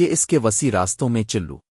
کہ اس کے وسیع راستوں میں چلو۔